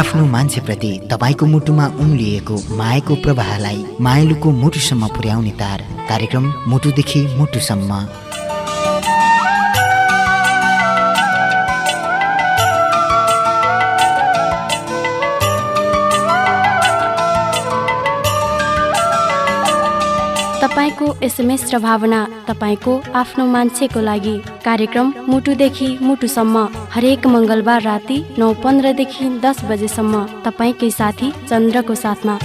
आफ्नो मान्छेप्रति तपाईँको मुटुमा उम्लिएको मायाको प्रवाहलाई मायालुको मुटुसम्म पुर्याउने तार कार्यक्रम मुटुदेखि मुटुसम्म। तपाईँको एसएमएस र भावना तपाईँको आफ्नो मान्छेको लागि कार्यक्रम मुटुदेखि मुटुसम्म हरेक मङ्गलबार राति नौ पन्ध्रदेखि दस बजेसम्म। तपाईँकै साथी चन्द्रको साथमा।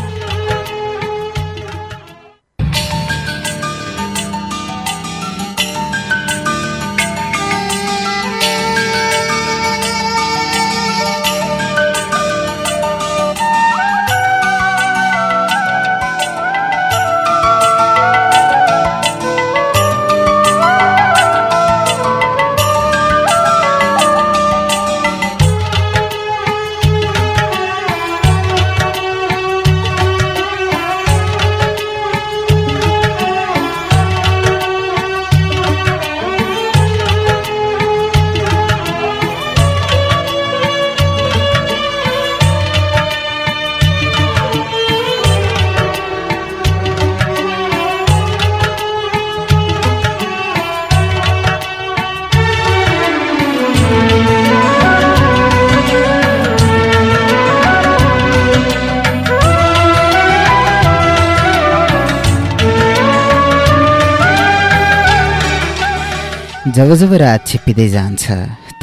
जब जब रात छिप्पिँदै जान्छ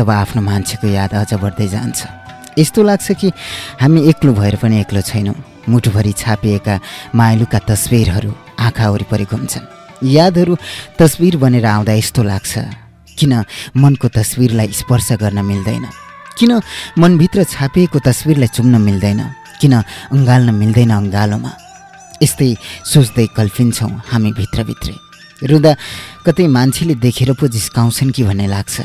तब आफ्नो मान्छेको याद अझ बढ्दै जान्छ। यस्तो लाग्छ कि हामी एक्लो भएर पनि एक्लो छैनौँ। मुटुभरि छापिएका माइलुका तस्विरहरू आँखा वरिपरि घुम्छन्। यादहरू तस्विर बनेर आउँदा यस्तो लाग्छ किन मनको तस्विरलाई स्पर्श गर्न मिल्दैन? किन मनभित्र छापिएको तस्विरलाई चुम्न मिल्दैन? किन अँगाल्न मिल्दैन अँगालोमा? यस्तै सोच्दै कल्पिन्छौँ हामी भित्रभित्रै। रुँदा कतै मान्छेले देखेर पो जिस्काउँछन् कि भन्ने लाग्छ।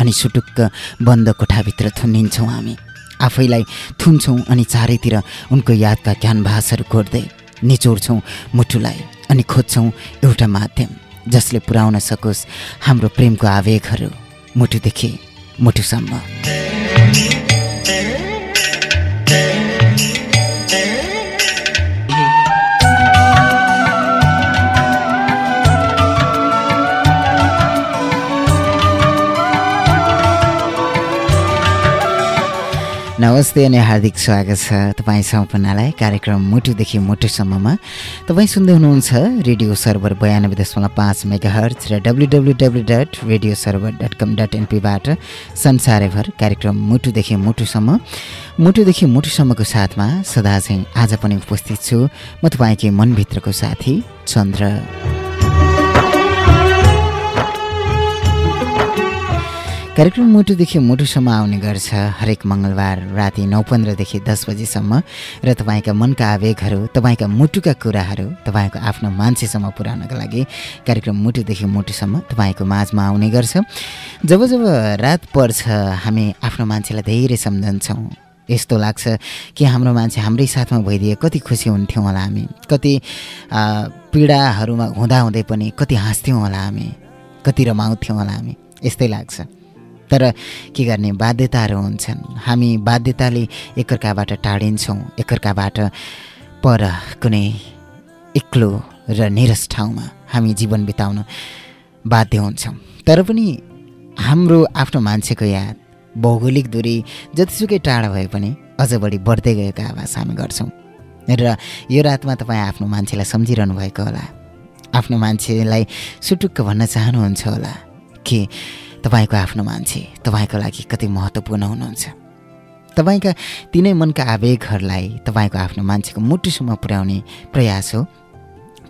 अनि सुटुक्क बन्द कोठाभित्र थुनिन्छौँ हामी। आफैलाई थुन्छौँ अनि चारैतिर उनको यादका क्यानभासहरू कोर्दै निचोड्छौँ मुटुलाई अनि खोज्छौँ एउटा माध्यम जसले पुर्याउन सकोस् हाम्रो प्रेमको आवेगहरू मुटुदेखि मुटुसम्म। नमस्ते अनि हार्दिक स्वागत छ तपाईँ सम्पूर्णलाई कार्यक्रम मुटुदेखि मुटुसम्ममा। तपाईँ सुन्दै हुनुहुन्छ रेडियो सर्भर बयानब्बे दशमलव पाँच मेगा हर्च र W W W dot radio server dot com dot एनपीबाट संसारैभर कार्यक्रम मुटुदेखि मुटुसम्म। मुटुदेखि मुटुसम्मको साथमा सदा चाहिँ आज पनि उपस्थित छु म तपाईँकै मनभित्रको साथी चन्द्र। कार्यक्रम मुटुदेखि मुटुसम्म आउने गर्छ। हरेक मङ्गलबार राति नौ पन्ध्रदेखि दस बजीसम्म। र तपाईँका मनका आवेगहरू तपाईँका मुटुका कुराहरू तपाईँको आफ्नो मान्छेसम्म पुर्याउनका लागि कार्यक्रम मुटुदेखि मुटुसम्म तपाईँको माझमा आउने गर्छ। जब जब रात पर्छ हामी आफ्नो मान्छेलाई धेरै सम्झन्छौँ। यस्तो लाग्छ कि हाम्रो मान्छे हाम्रै साथमा भइदिए कति खुसी हुन्थ्यौँ होला हामी। कति पीडाहरूमा हुँदाहुँदै पनि कति हाँस्थ्यौँ होला हामी। कति रमाउँथ्यौँ होला हामी। यस्तै लाग्छ। तर के गर्ने बाध्यताहरू हुन्छन्। हामी बाध्यताले एकअर्काबाट टाढिन्छौँ एकअर्काबाट पर कुनै एक्लो र निरस ठाउँमा हामी जीवन बिताउन बाध्य हुन्छौँ। तर पनि हाम्रो आफ्नो मान्छेको याद भौगोलिक दूरी जतिसुकै टाढा भए पनि अझ बढी बढ्दै गएको आवाज हामी गर्छौँ। र यो रातमा तपाईँ आफ्नो मान्छेलाई सम्झिरहनु भएको होला। आफ्नो मान्छेलाई सुटुक्क भन्न चाहनुहुन्छ होला कि तपाईँको आफ्नो मान्छे तपाईँको लागि कति महत्त्वपूर्ण हुनुहुन्छ। तपाईँका तिनै मनका आवेगहरूलाई तपाईँको आफ्नो मान्छेको मुटुसम्म पुर्याउने प्रयास हो।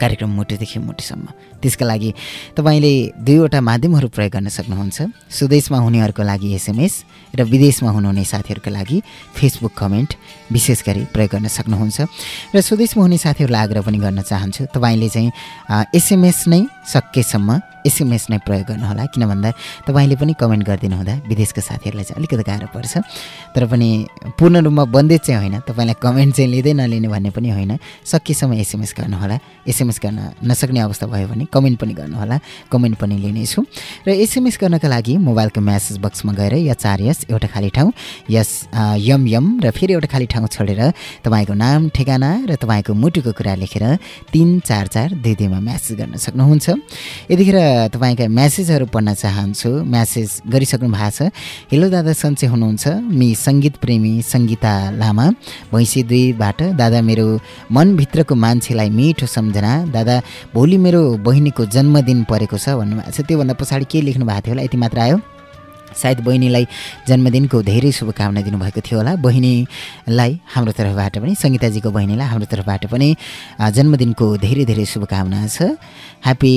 कार्यक्रम मुटुदेखि मुटुसम्म। त्यसका लागि तपाईँले दुईवटा माध्यमहरू प्रयोग गर्न सक्नुहुन्छ। स्वदेशमा हुनेहरूको लागि एसएमएस र विदेशमा हुनुहुने साथीहरूको लागि फेसबुक कमेन्ट विशेष गरी प्रयोग गर्न सक्नुहुन्छ। र स्वदेशमा हुने साथीहरूलाई आग्रह पनि गर्न चाहन्छु तपाईँले चाहिँ एसएमएस नै सकेसम्म एसएमएस नै प्रयोग गर्नुहोला। किन भन्दा तपाईँले पनि कमेन्ट गरिदिनु हुँदा विदेशका साथीहरूलाई चाहिँ अलिकति गाह्रो पर्छ। तर पनि पूर्ण रूपमा बन्देज चाहिँ होइन। तपाईँलाई कमेन्ट चाहिँ लिँदै नलिने भन्ने पनि होइन। सकेसम्म एसएमएस गर्नुहोला। एसएमएस गर्न नसक्ने अवस्था भयो भने कमेन्ट पनि गर्नुहोला कमेन्ट पनि लिनेछु। र एसएमएस गर्नका लागि मोबाइलको म्यासेज बक्समा गएर या चार यस एउटा खाली ठाउँ यस यम यम र फेरि एउटा खाली ठाउँ छोडेर तपाईँको नाम ठेगाना र तपाईँको मुटुको कुरा लेखेर तिन चार चार दुई दुईमा म्यासेज गर्न सक्नुहुन्छ। यतिखेर तपाईँका म्यासेजहरू पढ्न चाहन्छु म्यासेज गरिसक्नु भएको छ। हेलो दादा सन्चै हुनुहुन्छ। मि सङ्गीत प्रेमी सङ्गीता लामा भैँसी दुईबाट। दादा मेरो मनभित्रको मान्छेलाई मिठो सम्झना। दादा भोलि मेरो बहिनीको जन्मदिन परेको छ भन्नुभएको छ। त्योभन्दा पछाडि के लेख्नु भएको थियो होला? यति मात्र आयो। सायद बहिनीलाई जन्मदिनको धेरै शुभकामना दिनुभएको थियो होला। बहिनीलाई हाम्रो तर्फबाट पनि सङ्गीताजीको बहिनीलाई हाम्रो तर्फबाट पनि जन्मदिनको धेरै धेरै शुभकामना छ। ह्याप्पी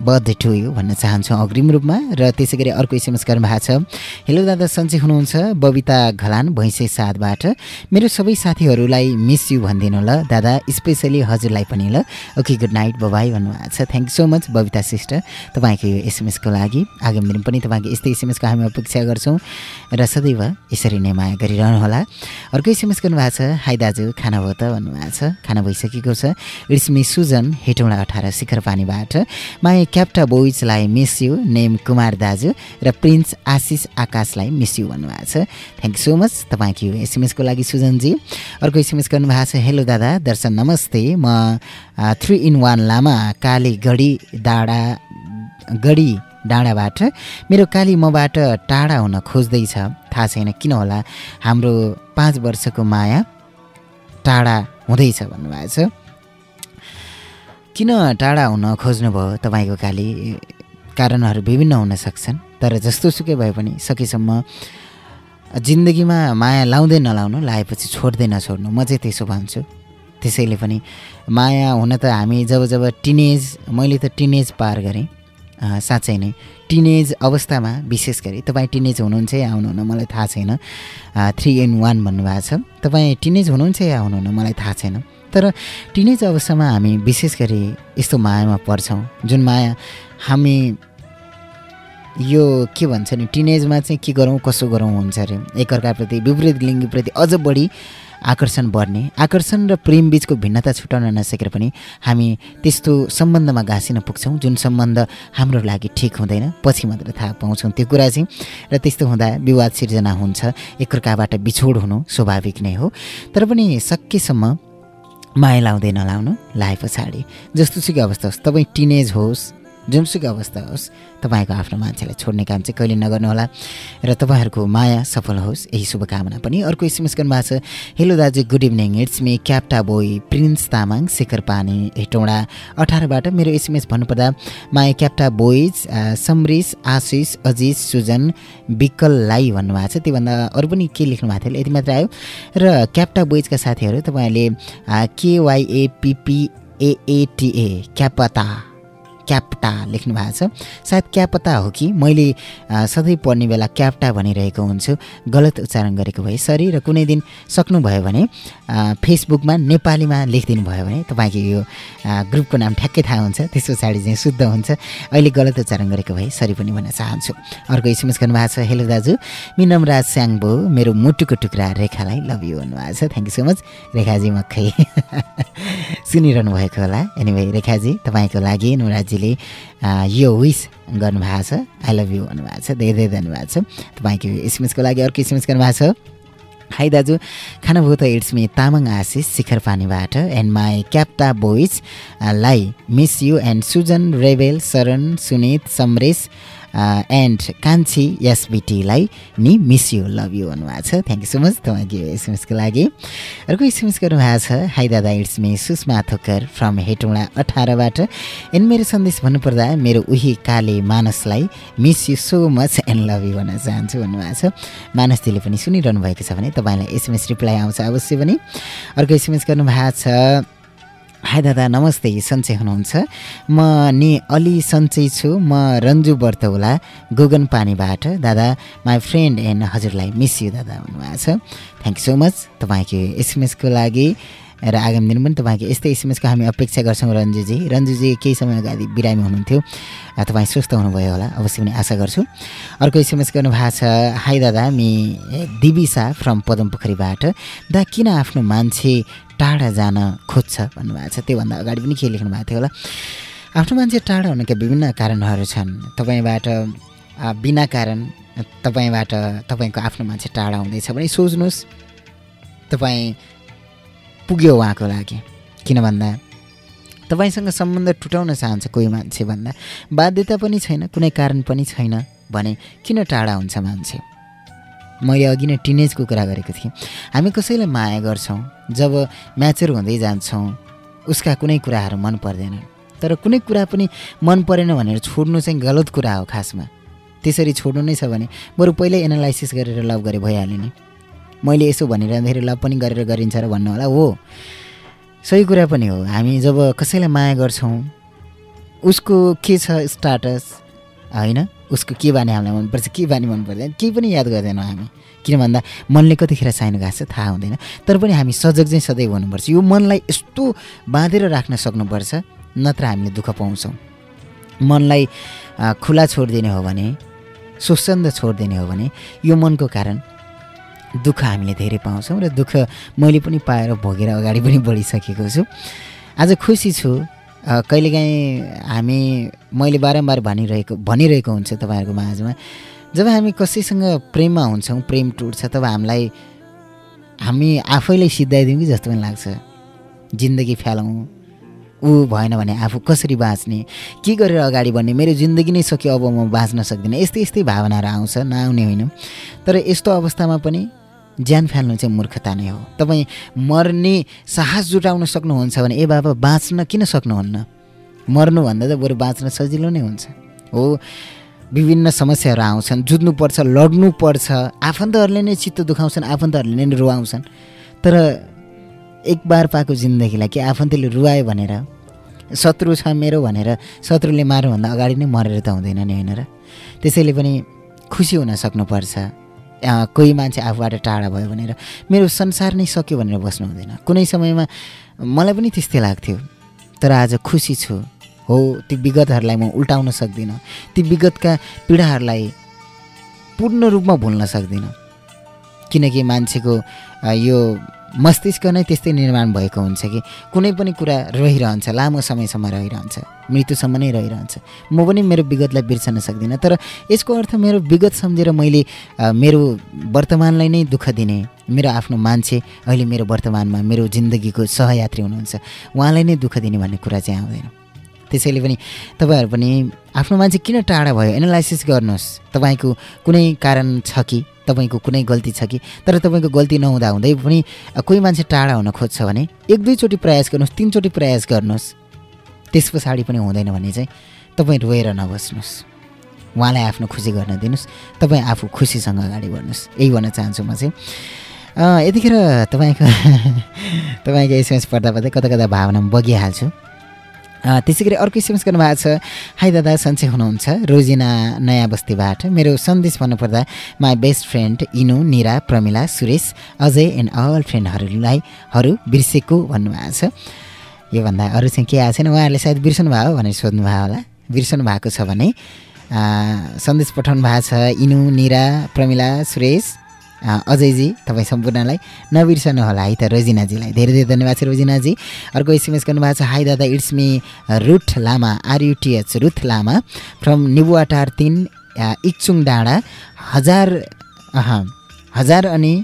बर्थडे टु यु भन्न चाहन्छु अग्रिम रूपमा। र त्यसै गरी अर्को एसएमएस गर्नुभएको छ। हेलो दादा सन्चै हुनुहुन्छ? बबिता घलान भैँसे साथबाट। मेरो सबै साथीहरूलाई मिस यु भनिदिनु ल। दादा स्पेसली हजुरलाई पनि ल। ओके गुड नाइट बबाई भन्नुभएको छ। Thank so much Babita sister तपाईँको यो एसएमएसको लागि। आगामी दिन पनि तपाईँको यस्तै एसएमएसको हामी अपेक्षा गर्छौँ। र सदैव यसरी नै माया गरिरहनुहोला। अर्को एसएमएस गर्नुभएको छ। हाई दाजु खाना भयो त? भन्नुभएको छ। खाना भइसकेको छ। इट्स मी सुजन हेटौँडा अठार शिखर पानीबाट। माया क्याप्टा बोइजलाई मिस यु नेम कुमार दाजु र प्रिन्स आशिष आकाशलाई मिस यु भन्नुभएको छ। थ्याङ्क सो मच तपाईँको एसएमएसको लागि सुजनजी। अर्को एसएमएस गर्नुभएको छ हेलो दादा दर्शन नमस्ते। म three in one Lama Kali Gadhi डाँडा गढी डाँडाबाट। मेरो काली मबाट टाढा हुन खोज्दैछ। थाहा छैन किन होला। हाम्रो पाँच वर्षको माया टाढा हुँदैछ भन्नुभएको छ। किन टाढा हुन खोज्नुभयो तपाईँको काली कारणहरू विभिन्न हुन सक्छन् तर जस्तो सुकै भए पनि सकेसम्म जिन्दगीमा माया लाउँदै नलाउनु लाएपछि छोड्दै नछोड्नु म चाहिँ त्यसो भन्छु। त्यसैले पनि माया हुन त हामी जब जब टिनेज मैले त टिनेज पार गरेँ। साँच्चै नै टिनेज अवस्थामा विशेष गरी तपाईँ टिनेज हुनुहुन्छ या आउनुहुन्न मलाई थाहा छैन। थ्री इन वान भन्नुभएको छ। तपाईँ टिनेज हुनुहुन्छ या आउनुहुन्न मलाई थाहा छैन। तर टिनेज अवस्थामा हामी विशेष गरी यस्तो मायामा पर्छौँ जुन माया हामी यो के भन्छ नि टिनेजमा चाहिँ के गरौँ कसो गरौँ हुन्छ अरे एकअर्काप्रति विपरीत लिङ्गीप्रति अझ बढी आकर्षण बढ्ने आकर्षण र प्रेम बिचको भिन्नता छुटाउन नसकेर पनि हामी त्यस्तो सम्बन्धमा घाँसिन पुग्छौँ जुन सम्बन्ध हाम्रो लागि ठिक हुँदैन पछि मात्र थाहा पाउँछौँ त्यो कुरा चाहिँ। र त्यस्तो हुँदा विवाद सिर्जना हुन्छ एकअर्काबाट बिछोड हुनु स्वाभाविक नै हो। तर पनि सकेसम्म माया लाउँदै नलाउनु लाए पछाडि जस्तो सुकै अवस्था होस्। तपाईँ टिनेज होस् जुनसुकै अवस्था होस् तपाईँको आफ्नो मान्छेलाई छोड्ने काम चाहिँ कहिले नगर्नुहोला र तपाईँहरूको माया सफल होस् यही शुभकामना पनि। अर्को एसएमएस गर्नुभएको छ हेलो दाजु good evening it's me क्याप्टा boy prince Tamang Shekhar पानी हेटौँडा अठारबाट मेरो एसएमएस भन्नुपर्दा माया क्याप्टा बोइज समरिस आशिष अजिज सुजन विकललाई भन्नुभएको छ। त्योभन्दा अरू पनि के लेख्नु भएको थियो यति मात्र आयो। र क्याप्टा बोइजका साथीहरू तपाईँहरूले केवाइएपिपिएएटिए क्यापता। क्याप्टा लेख्नु भएको छ। सायद क्यापता हो कि? मैले सधैँ पढ्ने बेला क्याप्टा भनिरहेको हुन्छु। गलत उच्चारण गरेको भए सरी र कुनै दिन सक्नुभयो भने फेसबुकमा नेपालीमा लेखिदिनु भयो भने तपाईँको यो ग्रुपको नाम ठ्याक्कै थाहा हुन्छ। त्यस पछाडि चाहिँ शुद्ध हुन्छ। अहिले गलत उच्चारण गरेको भए सरी पनि भन्न चाहन्छु। अर्को एसएमएस गर्नुभएको छ हेलो दाजु। मिनमराज स्याङ्बो मेरो मुटुको टुक्रा रेखालाई लभ यु भन्नुभएको छ। थ्याङ्क यू सो मच रेखाजी मखै सुनिरहनु भएको होला। एनिवे रेखाजी तपाईँको लागि नुराजी तपाईँले यो विस गर्नुभएको छ। आई लभ यु भन्नुभएको छ। धेरै धेरै धन्यवाद छ। तपाईँको एसएमएसको लागि अर्को एसएमएस गर्नुभएको छ। हाई दाजु खानाभूत त इट्स मी तामाङ आशिष शिखर पानीबाट एन्ड माई क्याप्टा बोइज लाई miss you and Sujan rebel Sharan Sunit Samaresh and Kanchhi एसबिटीलाई नि मिस यु लभ यु भन्नुभएको छ. थ्याङ्क यू सो मच तपाईँको एसएमएसको लागि. अर्को एसएमएस गर्नुभएको छ हाई दादा it's me Sushma Thokar from Hetauda अठारबाट। And मेरो सन्देश भन्नुपर्दा मेरो उही काले मानसलाई miss you so much and love you भन्न चाहन्छु भन्नुभएको छ। मानसजीले पनि सुनिरहनु भएको छ भने तपाईँलाई एसएमएस रिप्लाई आउँछ अवश्य पनि। अर्को एसएमएस गर्नुभएको छ हाई दादा नमस्ते सन्चै हुनुहुन्छ। म नि अलि सन्चै छु। म रन्जु बर्तौला गोगन पानीबाट। दादा माई फ्रेन्ड एन्ड हजुरलाई मिस यु दादा भन्नुभएको छ। थ्याङ्क यू सो मच तपाईँको एसएमएसको लागि। र आगामी दिन पनि तपाईँको यस्तै एसएमएसको हामी अपेक्षा गर्छौँ रन्जुजी। रन्जुजी केही समय अगाडि बिरामी हुनुहुन्थ्यो। तपाईँ स्वस्थ हुनुभयो होला अवश्य पनि आशा गर्छु। अर्को एसएमएस गर्नुभएको छ हाई दादा मि दिविसा फ्रम पदमपोखरीबाट। दा किन आफ्नो मान्छे टाढा जान खोज्छ भन्नुभएको छ। त्योभन्दा अगाडि पनि के लेख्नु भएको थियो होला। आफ्नो मान्छे टाढा हुनुका विभिन्न कारणहरू छन्? तपाईँबाट बिना कारण तपाईँबाट तपाईँको आफ्नो मान्छे टाढा हुँदैछ भने सोच्नुहोस्। तपाईँ पुग्यो उहाँको लागि। किन भन्दा तपाईँसँग सम्बन्ध टुटाउन चाहन्छ कोही मान्छे भन्दा। बाध्यता पनि छैन कुनै कारण पनि छैन भने किन टाढा हुन्छ मान्छे? मैले अघि नै टिनेजको कुरा गरेको थिएँ। हामी कसैलाई माया गर्छौँ? जब म्याचुर हुँदै जान्छौँ उसका कुनै कुराहरू मन पर्दैन। तर कुनै कुरा पनि मन परेन भनेर छोड्नु चाहिँ गलत कुरा हो खासमा। त्यसरी छोड्नु नै छ भने बरु पहिल्यै एनालाइसिस गरेर लभ गरे भइहाल्यो नि। मैले यसो भनेर लभ पनि गरेर गरिन्छ र भन्नु होला हो। सही कुरा पनि हो। हामी जब कसैलाई माया गर्छौँ उसको के छ स्टाटस होइन? उसको के बानी हामीलाई मनपर्छ के बानी मन पर्दैन केही पनि याद गर्दैनौँ हामी। किन भन्दा मनले कतिखेर साइनो गएको छ थाहा हुँदैन तर पनि हामी सजग चाहिँ सधैँ हुनुपर्छ। यो मनलाई यस्तो बाँधेर राख्न सक्नुपर्छ नत्र हामीले दुःख पाउँछौँ। मनलाई खुला छोडिदिने हो भने स्वच्छन्द छोडिदिने हो भने यो मनको कारण दुःख हामीले धेरै पाउँछौँ र दुःख मैले पनि पाएर भोगेर अगाडि पनि बढिसकेको छु। आज खुसी छु। कहिलेकाहीँ हामी मैले बारम्बार भनिरहेको भनिरहेको हुन्छ तपाईँहरूको माझमा। जब हामी कसैसँग प्रेममा हुन्छौँ प्रेम टुट्छ तब हामीलाई हामी आफैलाई सिद्धाइदिउँ कि जस्तो पनि लाग्छ। जिन्दगी फ्यालौँ। ऊ भएन भने आफू कसरी बाँच्ने? के गरेर अगाडि बढ्ने? मेरो जिन्दगी नै सक्यो अब म बाँच्न सक्दिनँ। यस्तै यस्तै भावनाहरू आउँछ नआउने होइन। तर यस्तो अवस्थामा पनि ज्यान फाल्नु चाहिँ मूर्खता नै हो। तपाईँ मर्ने साहस जुटाउन सक्नुहुन्छ भने ए बाबा बाँच्न किन सक्नुहुन्न? मर्नुभन्दा त बरु बाँच्न सजिलो नै हुन्छ। हो विभिन्न समस्याहरू आउँछन् जुझ्नुपर्छ लड्नुपर्छ। आफन्तहरूले नै चित्त दुखाउँछन् आफन्तहरूले नै रुवाउँछन्। तर एक बार पाएको जिन्दगीलाई कि आफन्तले रुवायो भनेर शत्रु छ मेरो भनेर शत्रुले मार्नुभन्दा अगाडि नै मरेर त हुँदैन नि होइन र? त्यसैले पनि खुसी हुन सक्नुपर्छ। कोही मान्छे आफूबाट टाढा भयो भनेर मेरो संसार नै सक्यो भनेर बस्नु हुँदैन। कुनै समयमा मलाई पनि त्यस्तै लाग्थ्यो। तर आज खुसी छु। हो ती विगतहरूलाई म उल्टाउन सक्दिनँ। ती विगतका पीडाहरूलाई पूर्ण रूपमा भुल्न सक्दिनँ। किनकि मान्छेको यो मस्तिष्क नै त्यस्तै निर्माण भएको हुन्छ कि? कुनै पनि कुरा रहिरहन्छ लामो समयसम्म रहिरहन्छ मृत्युसम्म नै रहिरहन्छ। म पनि मेरो विगतलाई बिर्सन सक्दिनँ तर यसको अर्थ मेरो विगत सम्झेर मैले मेरो वर्तमानलाई नै दुःख दिने मेरो आफ्नो मान्छे अहिले मेरो वर्तमानमा मेरो जिन्दगीको सहयात्री हुनुहुन्छ। उहाँलाई नै दुःख दिने भन्ने कुरा चाहिँ आउँदैन। त्यसैले पनि तपाईँहरू पनि आफ्नो मान्छे किन टाढा भयो? एनालाइसिस गर्नुहोस्। तपाईँको कुनै कारण छ कि? तपाईँको कुनै गल्ती छ कि? तर तपाईँको गल्ती नहुँदा हुँदै पनि कोही मान्छे टाढा हुन खोज्छ भने एक दुईचोटि प्रयास गर्नुहोस् तिनचोटि प्रयास गर्नुहोस्। त्यस पछाडि पनि हुँदैन भने चाहिँ तपाईँ रोएर नबस्नुहोस्। उहाँलाई आफ्नो खुसी गर्न दिनुहोस्। तपाईँ आफू खुसीसँग अगाडि बढ्नुहोस्। यही भन्न चाहन्छु म चाहिँ। यतिखेर तपाईँको तपाईँको एसएमएस पढ्दा पढ्दै कता कता भावनामा बगिहाल्छु। त्यसै गरी अर्को एसएमएस गर्नुभएको छ। हाई दादा सन्चै हुनुहुन्छ। रोजिना नयाँ बस्तीबाट। मेरो सन्देश भन्नुपर्दा my best friend Inu Nira Pramila Suresh Ajay and all फ्रेन्डहरूलाई हरू बिर्सेको भन्नुभएको छ। योभन्दा अरू चाहिँ के आएको छैन? उहाँहरूले सायद बिर्सनु भयो भनेर सोध्नु भयो होला। बिर्सनु भएको छ भने सन्देश पठाउनु भएको छ। इनु निरा प्रमिला सुरेश अजयजी तपाईँ सम्पूर्णलाई नबिर्सनु होला है त रोजिनाजीलाई। धेरै धेरै धन्यवाद छ रोजिनाजी। अर्को एसएमएस गर्नुभएको छ हाई दादा it's me Ruth Lama RUTH Ruth Lama from Nibuwatar तिन इक्चुङ डाँडा। हजार हजार अनि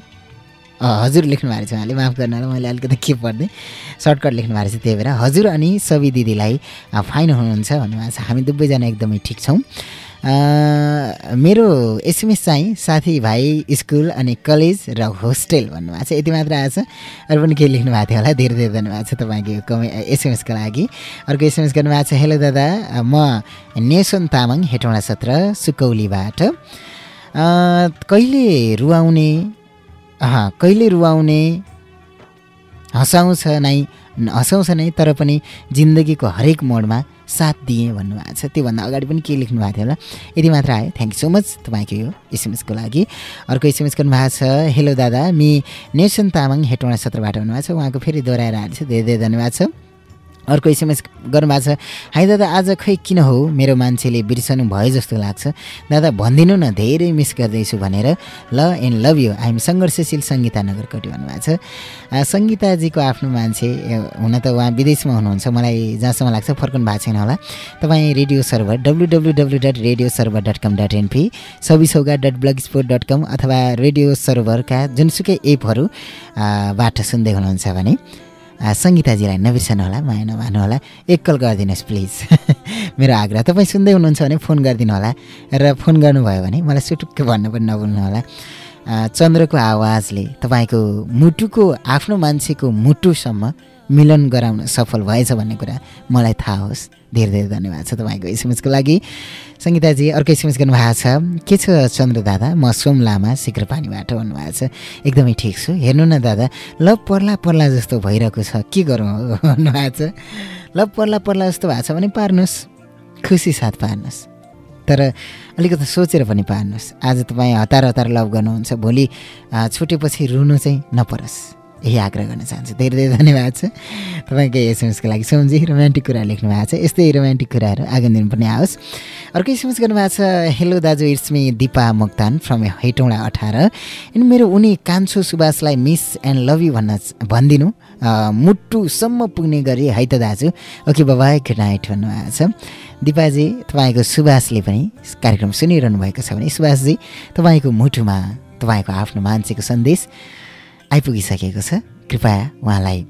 हजुर लेख्नु भएको छ उहाँले। माफ गर्नु होला मैले अलिकति के पढ्दै सर्टकट लेख्नु भएको छ त्यही भएर। हजुर अनि सबै दिदीलाई फाइन हुनुहुन्छ भन्नुभएको छ। हामी दुवैजना एकदमै ठिक छौँ। मेरो एसएमएस चाहिँ साथीभाइ स्कुल अनि कलेज र होस्टेल भन्नुभएको छ। यति मात्र आएको छ। अरू पनि केही लेख्नु भएको थियो होला। धेरै धेरै धन्यवाद छ तपाईँको कमे एसएमएसको लागि। अर्को एसएमएस गर्नुभएको छ। हेलो दादा म नेसन तामाङ हेटौँडा सत्र सुकौलीबाट। कहिले रुवाउने? कहिले रुवाउने? हँसाउँछ नै। हँसाउँछ नै तर पनि जिन्दगीको हरेक मोडमा साथ दिएँ भन्नुभएको छ। त्योभन्दा अगाडि पनि के लेख्नु भएको थियो होला। यति मात्र आयो। थ्याङ्क यू सो मच तपाईँको यो एसएमएसको लागि। अर्को एसएमएस गर्नुभएको छ हेलो दादा मि नेसन तामाङ हेटौँडा सत्रबाट हुनुभएको छ। उहाँको फेरि दोहोऱ्याएर आएको छ धेरै धेरै धन्यवाद छ। अर्को एसएमएस गर्नुभएको छ। हाई दादा आज खै किन हो? मेरो मान्छेले बिर्सनु भयो जस्तो लाग्छ। दादा भनिदिनु न धेरै मिस गर्दैछु भनेर ल एन्ड लभ यु। आइएम सङ्घर्षशील सङ्गीता नगरकोटी भन्नुभएको छ। सङ्गीताजीको आफ्नो मान्छे हुन त उहाँ विदेशमा हुनुहुन्छ। मलाई जहाँसम्म लाग्छ फर्कनु भएको छैन होला। तपाईँ radio server W W W dot radio server dot com dot NP सौगा dot blog sport dot com अथवा रेडियो सर्भरका जुनसुकै एपहरूबाट सुन्दै हुनुहुन्छ भने सङ्गीताजीलाई नबिर्सनु होला माया नमानु होला। एक कल गरिदिनुहोस् प्लिज। मेरो आग्रह तपाईँ सुन्दै हुनुहुन्छ भने फोन गरिदिनु होला र फोन गर्नुभयो भने मलाई सुटुक्क भन्नु पनि नभुल्नु होला। चन्द्रको आवाजले तपाईँको मुटुको आफ्नो मान्छेको मुटुसम्म मिलन गराउन सफल भएछ भन्ने कुरा मलाई थाहा होस्। धेरै धेरै धन्यवाद छ तपाईँको एसएमएसको लागि। सङ्गीताजी अर्को एसएमएस गर्नुभएको छ। के छ चन्द्र दादा? म सोम लामा शिखर पानीबाट भन्नुभएको छ। एकदमै ठिक छु। हेर्नु न दादा ल पर्ला पर्ला जस्तो भइरहेको छ। के गरौँ भन्नुभएको छ। ल पर्ला पर्ला जस्तो भएको छ भने पार्नुहोस्। खुसी साथ पार्नुहोस्। तर अलिकति सोचेर पनि पार्नुहोस्। आज तपाईँ हतार हतार लभ गर्नुहुन्छ। भोलि छुटेपछि रुनु चाहिँ नपरोस्। यही आग्रह गर्न चाहन्छु। धेरै धेरै धन्यवाद छ। तपाईँको एसएमएसको लागि सोमजी रोमान्टिक कुरा लेख्नु भएको छ। यस्तै रोमान्टिक कुराहरू आगामी दिन पनि आओस्। अर्को एसएमएस गर्नुभएको छ हेलो दाजु it's me Deepa Moktan from Hetauda अठार। अनि मेरो उनी कान्छो सुभाषलाई मिस एन्ड लभ यु भन्न भनिदिनु। मुटुसम्म पुग्ने गरी है त दाजु। ओके बाबा गुड नाइट भन्नुभएको छ। दिपाजी तपाईँको सुभाषले पनि कार्यक्रम सुनिरहनु भएको छ भने सुभाषजी तपाईँको मुटुमा तपाईँको आफ्नो मान्छेको सन्देश आइपुगिसकेको छ। कृपया उहाँलाई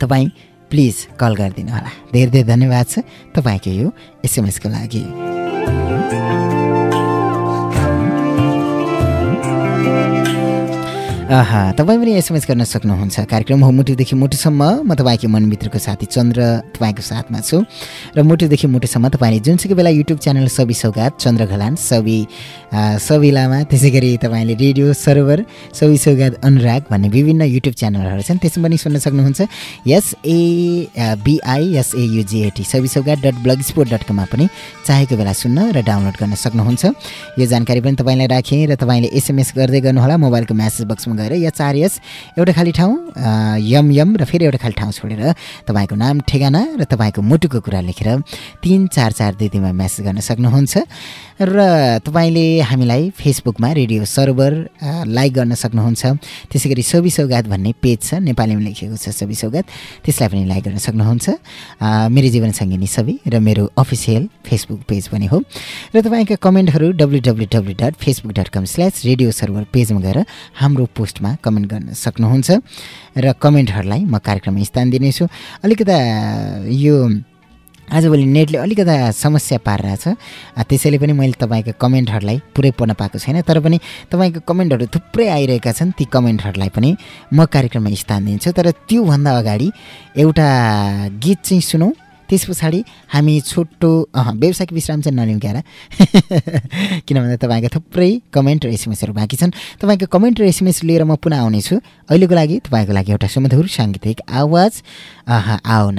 तपाईँ प्लिज कल गरिदिनु होला धेरै धेरै धन्यवाद छ। तपाईँको यो एसएमएसको लागि। तपाईँ पनि एसएमएस गर्न सक्नुहुन्छ। कार्यक्रम हो मुटुदेखि मुटुसम्म। म तपाईँको मनभित्रको साथी चन्द्र तपाईँको साथमा छु। र मुटुदेखि मुटुसम्म तपाईँले जुनसुकै बेला युट्युब च्यानल सबि सौगात चन्द्र घलान सबि सबि लामा त्यसै गरी तपाईँले रेडियो सर्भर सबि सौगात अनुराग भन्ने विभिन्न युट्युब च्यानलहरू छन् त्यसमा पनि सुन्न सक्नुहुन्छ। SA BI एसएयुजिएटी Sabi Saugat dot blog sport dot कममा पनि चाहेको बेला सुन्न र डाउनलोड गर्न सक्नुहुन्छ। यो जानकारी पनि तपाईँलाई राखेँ र तपाईँले एसएमएस गर्दै गर्नुहोला मोबाइलको म्यासेज बक्समा गएर यस एउटा खाली ठाउँ यम यम र फेरि एउटा खाली ठाउँ छोडेर तपाईँको नाम ठेगाना र तपाईँको मुटुको कुरा लेखेर तिन चार चार दिदीमा म्यासेज गर्न सक्नुहुन्छ। र तपाईँले हामीलाई फेसबुकमा रेडियो सर्भर लाइक गर्न सक्नुहुन्छ। त्यसै गरी सोबी सौगात भन्ने पेज छ नेपालीमा लेखिएको छ सोबी सौगात। त्यसलाई पनि लाइक गर्न सक्नुहुन्छ। मेरो जीवनसङ्गिनी सबै र मेरो अफिसियल फेसबुक पेज पनि हो। र तपाईँका कमेन्टहरू W W W dot Facebook dot com slash radio server पेजमा गएर हाम्रो पोस्टमा कमेन्ट गर्न सक्नुहुन्छ र कमेन्टहरूलाई म कार्यक्रममा स्थान दिनेछु। अलिकता यो आजभोलि नेटले अलिकता समस्या पारिरहेछ। त्यसैले पनि मैले तपाईँको कमेन्टहरूलाई पुरै पढ्न पाएको छैन तर पनि तपाईँको कमेन्टहरू थुप्रै आइरहेका छन् ती कमेन्टहरूलाई पनि म कार्यक्रममा स्थान दिन्छु। तर त्योभन्दा अगाडि एउटा गीत चाहिँ सुनौँ। त्यस पछाडि हामी छोटो व्यावसायिक विश्राम चाहिँ नलिउँ क्यारा किन भन्दा तपाईँको थुप्रै कमेन्ट र एसएमएसहरू बाँकी छन् तपाईँको कमेन्ट र एसएमएस लिएर म पुनः आउनेछु अहिलेको लागि तपाईँको लागि एउटा सुमधुर साङ्गीतिक आवाज आउन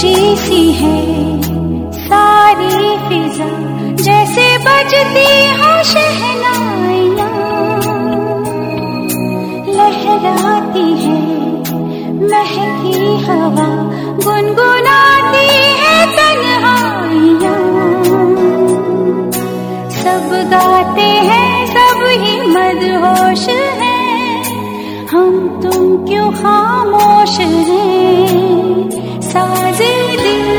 गूंजी सी है सारी फिजा, जैसे बजती हो शहनाइया। लहराती है महकी हवा, गुनगुनाती है तन्हाइया। सब गाते हैं, सब ही मदहोश है। हम तुम क्यों खामोश हैं? साज दिल छेड़ो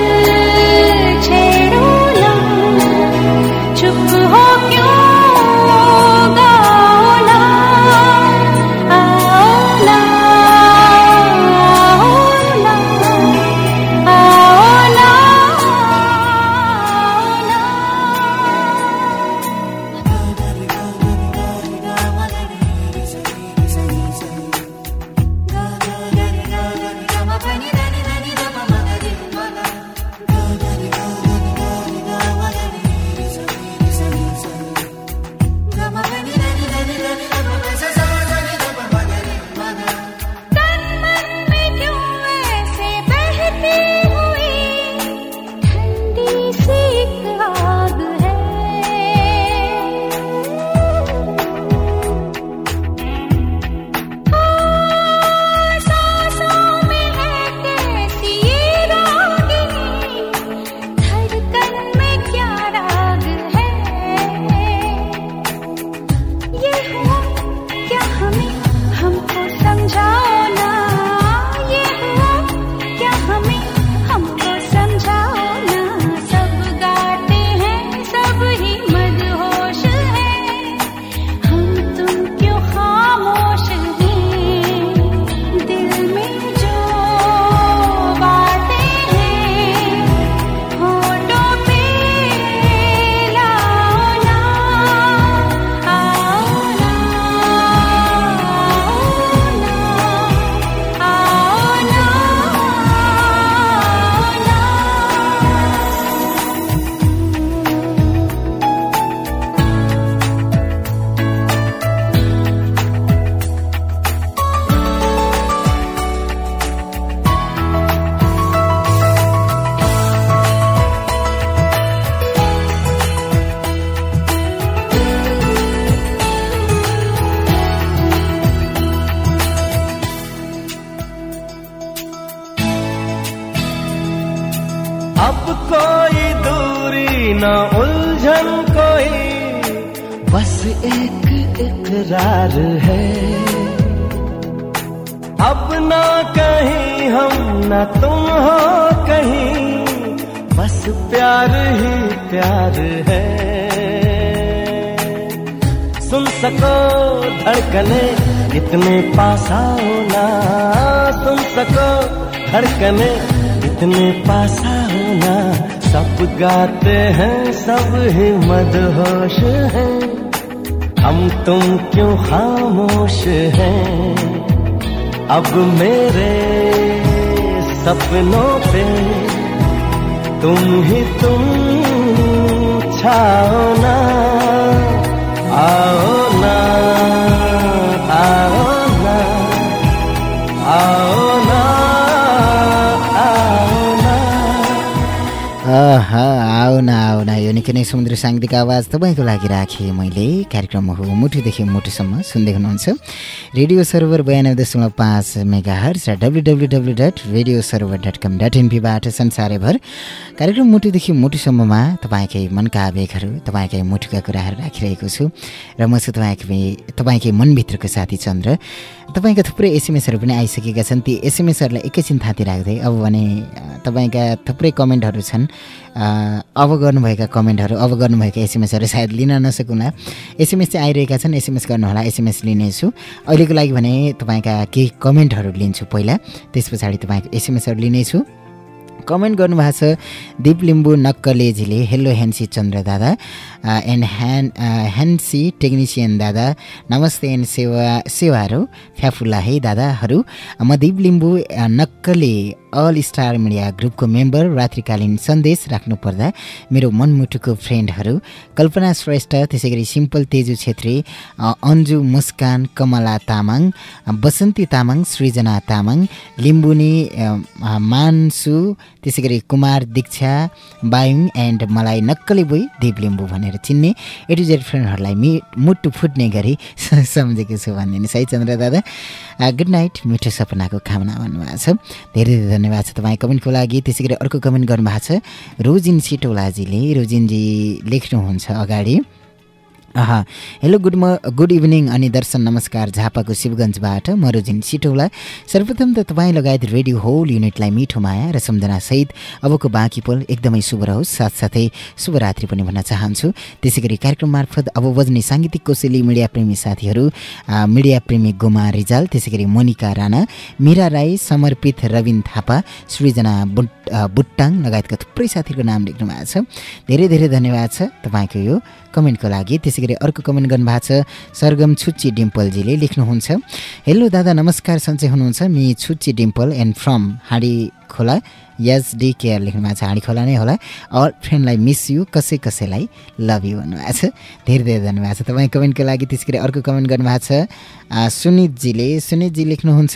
एक इकरार है। अब ना कहीं हम, ना तुम हो कहीं, बस प्यार ही प्यार है। सुन सको धड़कने, इतने पास आओ ना। सुन सको धड़कने, इतने पास आओ ना। सब गाते हैं, सब ही मदहोश हैं। हम तुम क्यों खामोश हैं? अब मेरे सपनों पे तुम ही तुम छाओ ना, आओ ना आओ ना आओ ना आओ ना। आऊ न। निकै नै समुद्र साङ्गीतिक आवाज तपाईँको लागि राखेँ मैले। कार्यक्रम हो मुठुदेखि मुठुसम्म सुन्दै हुनुहुन्छ। रेडियो सर्भर बयानब्बे दशमलव पाँच मेगा हर्स र W W W dot radio server dot com dot एनपीबाट संसारैभर कार्यक्रम मुटुदेखि मुटुसम्ममा तपाईँकै मनका आवेगहरू तपाईँकै मुटुका कुराहरू राखिरहेको छु र म छु तपाईँकै तपाईँकै मनभित्रको साथी चन्द्र। तपाईँका थुप्रै एसएमएसहरू पनि आइसकेका छन्। ती एसएमएसहरूलाई एकैछिन थाती राख्दै अब भने तपाईँका थुप्रै कमेन्टहरू छन्। अब गर्नुभएका कमेन्टहरू अब गर्नुभएका एसएमएसहरू सायद लिन नसकुला एसएमएस चाहिँ आइरहेका छन् एसएमएस गर्नुहोला एसएमएस लिनेछु। अहिलेको लागि भने तपाईँका केही कमेन्टहरू लिन्छु पहिला त्यस पछाडि तपाईँको एसएमएसहरू लिनेछु। कमेन्ट गर्नुभएको छ दिप लिम्बू नक्कलेजीले हेलो ह्यान्सी चन्द्र दादा एन्ड ह्यान ह्यान्सी टेक्निसियन दादा नमस्ते एन्ड सेवा सेवाहरू फ्याफुल्ला है दादाहरू। म दिप लिम्बू नक्कले अल स्टार मिडिया ग्रुपको मेम्बर रात्रिकालीन सन्देश राख्नुपर्दा मेरो मनमुटुको फ्रेन्डहरू कल्पना श्रेष्ठ त्यसै गरी सिम्पल तेजु छेत्री अन्जु मुस्कान कमला तामाङ बसन्ती तामाङ सृजना तामाङ लिम्बुनी मान्सु त्यसै गरी कुमार दीक्षा बायुङ एन्ड मलाई नक्कली बोई देव लिम्बू भनेर चिन्ने एटुजेड फ्रेन्डहरूलाई मि मुटु फुट्ने गरी सम्झेको छु भनिदिनुहोस् है चन्द्र दादा? गुड नाइट मिठो सपनाको कामना भन्नुभएको छ। धेरै धेरै धन्यवाद छ तपाईँ कमेन्टको लागि। त्यसै गरी अर्को कमेन्ट गर्नुभएको छ। रोजिन सिटोलाजीले रोजिनजी लेख्नुहुन्छ अगाडि। आहा हेलो गुड म गुड इभिनिङ अनि दर्शन नमस्कार झापाको शिवगञ्जबाट म रोजिन सिटौला सर्वप्रथम त तपाईँ लगायत रेडियो होल युनिटलाई मिठो माया र सम्झनासहित अबको बाँकी पल एकदमै शुभ रहोस् साथसाथै शुभरात्रि पनि भन्न चाहन्छु त्यसै गरी कार्यक्रम मार्फत अब बज्ने साङ्गीतिक कोसेली मिडिया प्रेमी साथीहरू मिडिया प्रेमी गोमा रिजाल त्यसै गरी मोनिका राणा मिरा राई समर्पित रविन थापा सृजना बुट बुट्टाङ लगायतका थुप्रै साथीहरूको नाम लेख्नु भएको छ धेरै धेरै धन्यवाद छ तपाईँको यो कमेन्टको लागि। त्यसै गरी अर्को कमेन्ट गर्नुभएको छ सरगम छुच्ची डिम्पलजीले लेख्नुहुन्छ। हेलो दादा नमस्कार सन्चै हुनुहुन्छ। Me छुच्ची Dimple and from Handi Khola yes D care लेख्नु भएको छ। हाँडी खोला नै होला। अल फ्रेन्डलाई मिस यु कसै कसैलाई लभ यु भन्नुभएको छ। धेरै धेरै धन्यवाद छ तपाईँ कमेन्टको लागि। त्यस गरी अर्को कमेन्ट गर्नुभएको छ सुनितजीले सुनितजी लेख्नुहुन्छ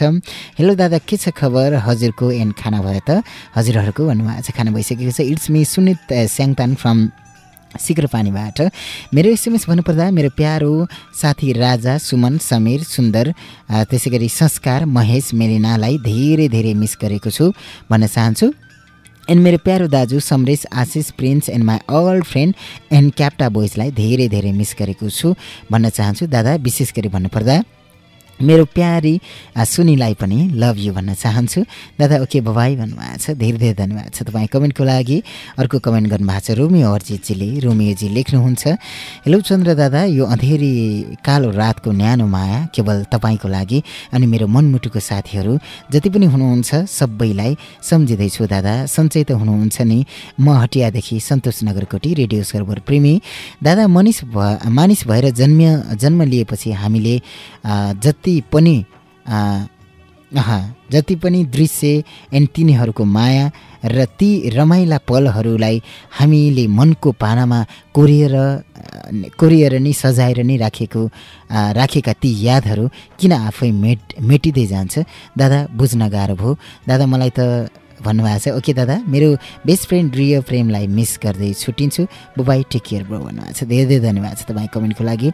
हेलो दादा के छ खबर? हजुरको एन्ड खाना भयो त? हजुरहरूको भन्नुभएको छ। खाना भइसकेको छ। It's me Sunit Syangtan from सिग्रपानीबाट मेरो एसएमएस भन्नुपर्दा मेरो प्यारो साथी राजा सुमन समीर सुन्दर त्यसै गरी संस्कार महेश मेलिनालाई धेरै धेरै मिस गरेको छु भन्न चाहन्छु। एन्ड मेरो प्यारो दाजु Samresh Ashish Prince and my all friend and क्याप्टा बोइजलाई धेरै धेरै मिस गरेको छु भन्न चाहन्छु। दादा विशेष गरी भन्नुपर्दा मेरो प्यारी सुनिलाई पनि लभ यु भन्न चाहन्छु। दादा ओके बबाई भन्नुभएको छ। धेरै धेरै धन्यवाद छ तपाईँ कमेन्टको लागि। अर्को कमेन्ट गर्नुभएको छ रोमियो अर्जितजीले। रोमियोजी लेख्नुहुन्छ हेलो चन्द्र दादा यो अँधेरी कालो रातको न्यानो माया केवल तपाईँको लागि अनि मेरो मनमुटुको साथीहरू। जति पनि हुनुहुन्छ सबैलाई सम्झिँदैछु दादा। सन्चै त हुनुहुन्छ नि म हटियादेखि सन्तोष नगरकोटी रेडियो सर्भर प्रेमी। दादा मनिस भ मानिस भएर जन्म जन्म लिएपछि हामीले आ, जति पनि जति पनि दृश्य एन्ड तिनीहरूको माया र ती रमाइला पलहरूलाई हामीले मनको पानामा कोरिएर कोरिएर नै सजाएर नै राखेको राखेका ती यादहरू किन आफै मेट मेटिँदै जान्छ? दादा बुझ्न गाह्रो भयो। दादा मलाई त भन्नुभएको छ। ओके दादा मेरो बेस्ट फ्रेन्ड रियो प्रेमलाई मिस गर्दै छुट्टिन्छु। Bye bye take care bro भन्नुभएको छ। धेरै धेरै धन्यवाद छ तपाईँ कमेन्टको लागि।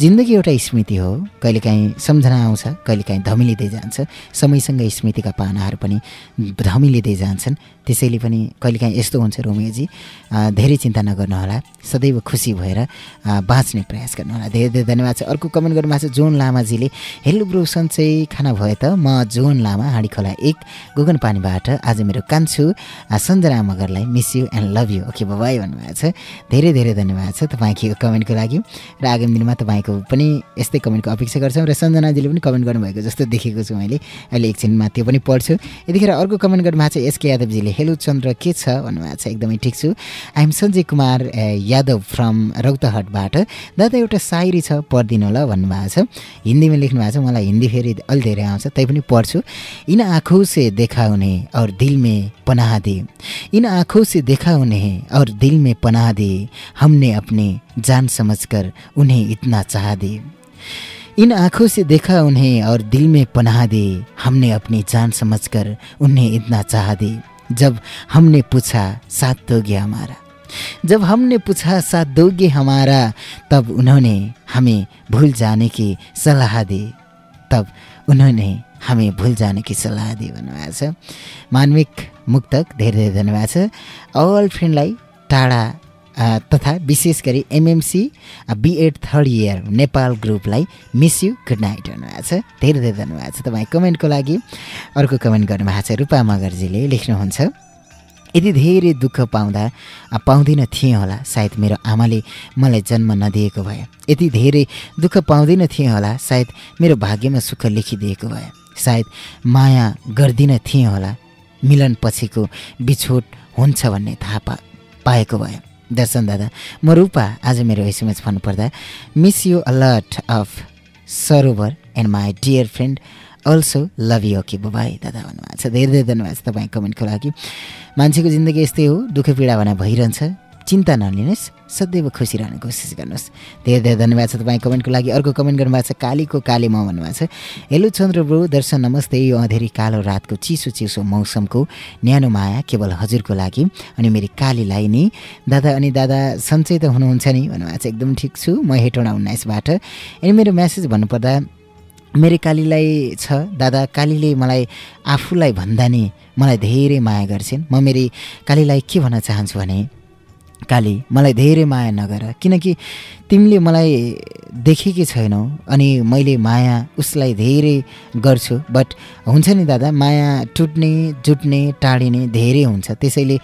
जिन्दगी एउटा स्मृति हो। कहिलेकाहीँ सम्झना आउँछ कहिलेकाहीँ धमिलिँदै जान्छ। समयसँग स्मृतिका पानाहरू पनि धमिलिँदै जान्छन्। त्यसैले पनि कहिलेकाहीँ यस्तो हुन्छ रोमियोजी। धेरै चिन्ता नगर्नुहोला। सदैव खुसी भएर बाँच्ने प्रयास गर्नुहोला। धेरै धेरै धन्यवाद छ। अर्को कमेन्ट गर्नुभएको छ जोन लामाजीले हेलो ब्रो सन्चै खाना भयो त? म जोन लामा हाँडीखोला एक गोगन पानीबाट आज मेरो कान्छु अ, Sanjana मगरलाई miss you and love you okay bye bye भन्नुभएको छ। धेरै धेरै धन्यवाद छ तपाईँको कमेन्टको लागि। र आगामी दिनमा तपाईँको पनि यस्तै कमेन्टको अपेक्षा गर्छौँ र सञ्जनाजीले पनि कमेन्ट गर्नुभएको जस्तो देखेको छु मैले। अहिले एकछिनमा त्यो पनि पढ्छु। यतिखेर अर्को कमेन्ट गर्नुभएको छ एसके यादवजीले हेलो चन्द्र के छ? भन्नुभएको छ। एकदमै ठिक छु। आइएम सञ्जय कुमार यादव फ्रम रौतहटबाट। दादा एउटा सायरी छ पढिदिनु ल भन्नुभएको छ। हिन्दीमा लेख्नु भएको छ मलाई हिन्दी फेरि अलि धेरै आउँछ तै पनि पढ्छु। इन आँखों से देखा उन्हें और दिल में पनाह दे। इन आँखों से देखा उन्हें और दिल में पनाह दे। हमने अपने जान समझकर उन्हें इतना चाह दे। इन आँखों से देखा उन्हें और दिल में पनाह दे। हमने अपनी जान समझकर उन्हें इतना चाह दे। जब हमने पूछा, साथ दोगे हमारा? जब हमने पूछा, साथ दोगे हमारा? तब उन्होंने हमें भूल जाने की सलाह दी। तब उन्होंने हमें भूल जाने की सल्लाह दी भन्नुभएको छ। मान्विक मुक्तक धेरै धेरै धन्यवाद छ। अल फ्रेन्डलाई टाढा तथा विशेष गरी MMC BEd third year Nepal ग्रुपलाई miss you good night भन्नुभएको छ। धेरै धेरै धन्यवाद छ तपाईँ कमेन्टको लागि। अर्को कमेन्ट गर्नुभएको छ रूपा मगर्जीले लेख्नुहुन्छ। यति धेरै दुःख पाउँदा पाउँदिन थिएँ होला सायद मेरो आमाले मलाई जन्म नदिएको भए। यति धेरै दुःख पाउँदिन थिएँ होला सायद मेरो भाग्यमा सुख लेखिदिएको भए। सायद माया गर्दिन थिएँ होला मिलन पछिको बिछोट हुन्छ भन्ने थाहा पा पाएको भए। दर्शन दादा म रूपा आज मेरो एसएमएस भन्नुपर्दा miss you alert of Sarovar and my dear friend also love you okay bye दादा भन्नुभएको छ। धेरै धेरै धन्यवाद छ तपाईँ कमेन्टको लागि। मान्छेको जिन्दगी यस्तै हो दुःख पीडा भने भइरहन्छ। चिन्ता नलिनुहोस् सदैव खुसी रहने कोसिस गर्नुहोस्। धेरै धेरै धन्यवाद छ तपाईँ कमेन्टको लागि। अर्को कमेन्ट गर्नुभएको छ कालीको काली म भन्नुभएको छ। हेलो चन्द्र ब्रो दर्शन नमस्ते। यो अँधेरी कालो रातको चिसो चिसो मौसमको न्यानो माया केवल हजुरको लागि अनि मेरी कालीलाई नि। दादा अनि दादा सन्चै त हुनुहुन्छ नि भन्नुभएको छ। एकदम ठिक छु। म हेटौँडा उन्नाइसबाट। अनि मेरो म्यासेज भन्नुपर्दा मेरो कालीलाई छ दादा कालीले मलाई आफूलाई भन्दा नि मलाई धेरै माया गर्छिन्। म मेरी कालीलाई के भन्न चाहन्छु भने काली मलाई धेरै माया नगर किनकि तिमीले मलाई देखेकै छैनौ अनि मैले माया उसलाई धेरै गर्छु। बट हुन्छ नि दादा माया टुट्ने जुट्ने टाढिने धेरै हुन्छ। त्यसैले